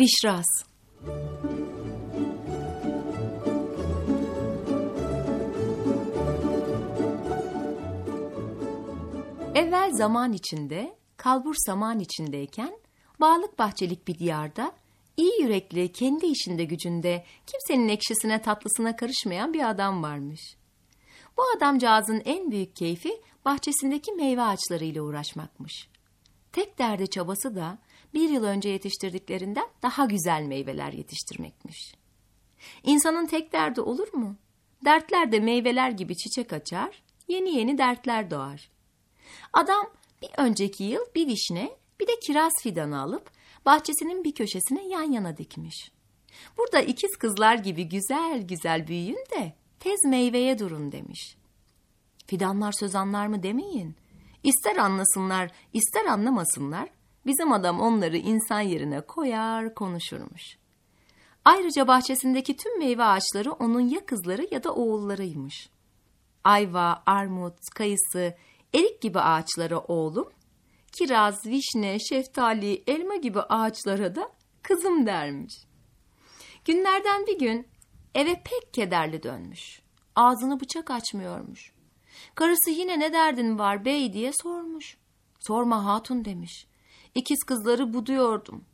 Vişras Evvel zaman içinde, kalbur saman içindeyken, bağlık bahçelik bir diyarda, iyi yürekli, kendi işinde gücünde, kimsenin ekşisine tatlısına karışmayan bir adam varmış. Bu adamcağızın en büyük keyfi bahçesindeki meyve ağaçlarıyla uğraşmakmış. Tek derdi çabası da bir yıl önce yetiştirdiklerinden daha güzel meyveler yetiştirmekmiş. İnsanın tek derdi olur mu? Dertler de meyveler gibi çiçek açar, yeni yeni dertler doğar. Adam bir önceki yıl bir vişne, bir de kiraz fidanı alıp bahçesinin bir köşesine yan yana dikmiş. Burada ikiz kızlar gibi güzel güzel büyüyün de tez meyveye durun demiş. Fidanlar söz anlar mı demeyin. İster anlasınlar, ister anlamasınlar, bizim adam onları insan yerine koyar, konuşurmuş. Ayrıca bahçesindeki tüm meyve ağaçları onun ya kızları ya da oğullarıymış. Ayva, armut, kayısı, erik gibi ağaçlara oğlum, kiraz, vişne, şeftali, elma gibi ağaçlara da kızım dermiş. Günlerden bir gün eve pek kederli dönmüş. Ağzını bıçak açmıyormuş. Karısı yine ne derdin var bey diye sormuş. Sorma hatun demiş. İkiz kızları buduyordum.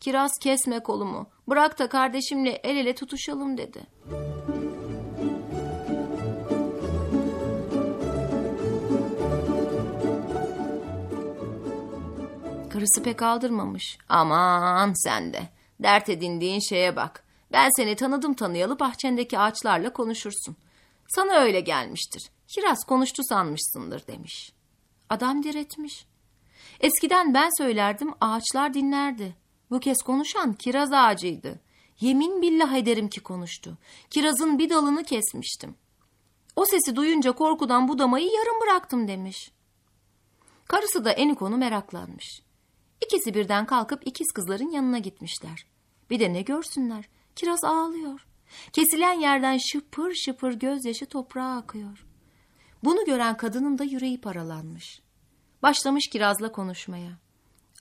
Kiraz kesme kolumu. Bırak da kardeşimle el ele tutuşalım dedi. Karısı pek aldırmamış. Aman sen de. Dert edindiğin şeye bak. Ben seni tanıdım tanıyalı bahçendeki ağaçlarla konuşursun. Sana öyle gelmiştir. Kiraz konuştu sanmışsındır demiş. Adam diretmiş. Eskiden ben söylerdim ağaçlar dinlerdi. Bu kez konuşan kiraz ağacıydı. Yemin billah ederim ki konuştu. Kirazın bir dalını kesmiştim. O sesi duyunca korkudan budamayı yarım bıraktım demiş. Karısı da Eniko'nu meraklanmış. İkisi birden kalkıp ikiz kızların yanına gitmişler. Bir de ne görsünler? Kiraz ağlıyor. Kesilen yerden şıpır şıpır gözyaşı toprağa akıyor. Bunu gören kadının da yüreği paralanmış. Başlamış kirazla konuşmaya.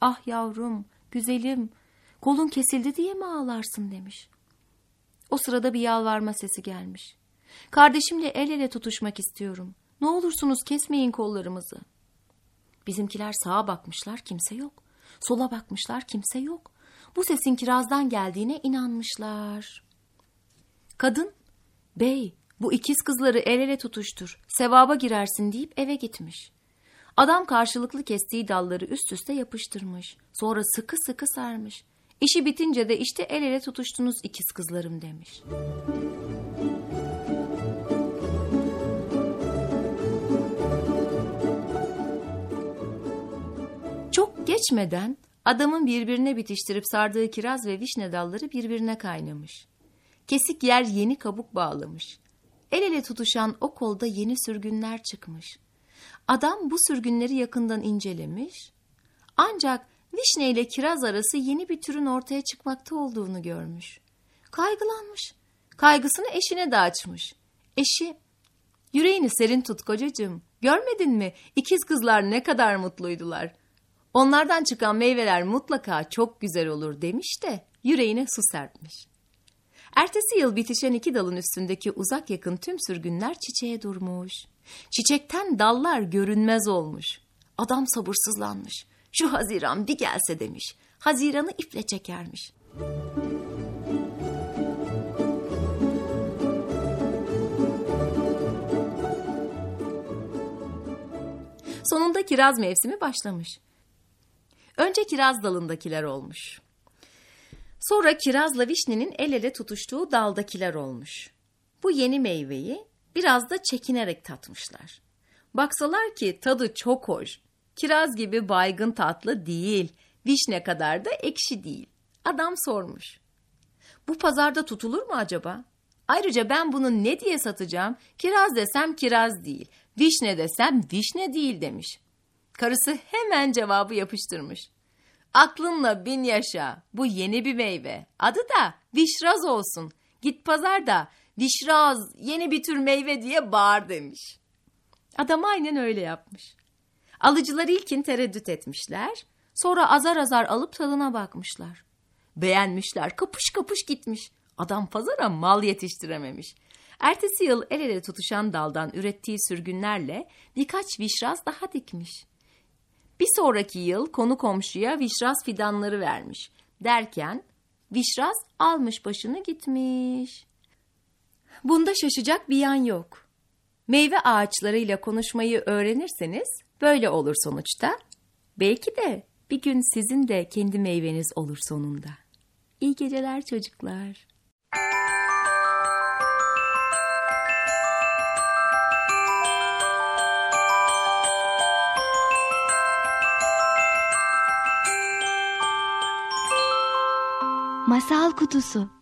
Ah yavrum, güzelim, kolun kesildi diye mi ağlarsın demiş. O sırada bir yalvarma sesi gelmiş. Kardeşimle el ele tutuşmak istiyorum. Ne olursunuz kesmeyin kollarımızı. Bizimkiler sağa bakmışlar kimse yok. Sola bakmışlar kimse yok. Bu sesin kirazdan geldiğine inanmışlar. Kadın, bey bu ikiz kızları el ele tutuştur, sevaba girersin deyip eve gitmiş. Adam karşılıklı kestiği dalları üst üste yapıştırmış. Sonra sıkı sıkı sarmış. İşi bitince de işte el ele tutuştunuz ikiz kızlarım demiş. Çok geçmeden adamın birbirine bitiştirip sardığı kiraz ve vişne dalları birbirine kaynamış. Kesik yer yeni kabuk bağlamış. El ele tutuşan o kolda yeni sürgünler çıkmış. Adam bu sürgünleri yakından incelemiş. Ancak vişne ile kiraz arası yeni bir türün ortaya çıkmakta olduğunu görmüş. Kaygılanmış. Kaygısını eşine de açmış. Eşi, yüreğini serin tut kocacığım. Görmedin mi? İkiz kızlar ne kadar mutluydular. Onlardan çıkan meyveler mutlaka çok güzel olur demiş de yüreğine su serpmiş. Ertesi yıl bitişen iki dalın üstündeki uzak yakın tüm sürgünler çiçeğe durmuş. Çiçekten dallar görünmez olmuş. Adam sabırsızlanmış. Şu Haziran bir gelse demiş. Haziran'ı iple çekermiş. Sonunda kiraz mevsimi başlamış. Önce kiraz dalındakiler olmuş. Sonra kirazla vişnenin el ele tutuştuğu daldakiler olmuş. Bu yeni meyveyi biraz da çekinerek tatmışlar. Baksalar ki tadı çok hoş. Kiraz gibi baygın tatlı değil, vişne kadar da ekşi değil. Adam sormuş. Bu pazarda tutulur mu acaba? Ayrıca ben bunu ne diye satacağım? Kiraz desem kiraz değil, vişne desem vişne değil demiş. Karısı hemen cevabı yapıştırmış. Aklınla bin yaşa. Bu yeni bir meyve. Adı da vişraz olsun. Git pazarda vişraz yeni bir tür meyve diye bağır demiş. Adam aynen öyle yapmış. Alıcılar ilkin tereddüt etmişler. Sonra azar azar alıp tadına bakmışlar. Beğenmişler. Kapış kapış gitmiş. Adam pazara mal yetiştirememiş. Ertesi yıl el ele tutuşan daldan ürettiği sürgünlerle birkaç vişraz daha dikmiş. Bir sonraki yıl konu komşuya vişraz fidanları vermiş. Derken vişraz almış başını gitmiş. Bunda şaşacak bir yan yok. Meyve ağaçlarıyla konuşmayı öğrenirseniz böyle olur sonuçta. Belki de bir gün sizin de kendi meyveniz olur sonunda. İyi geceler çocuklar. Masal Kutusu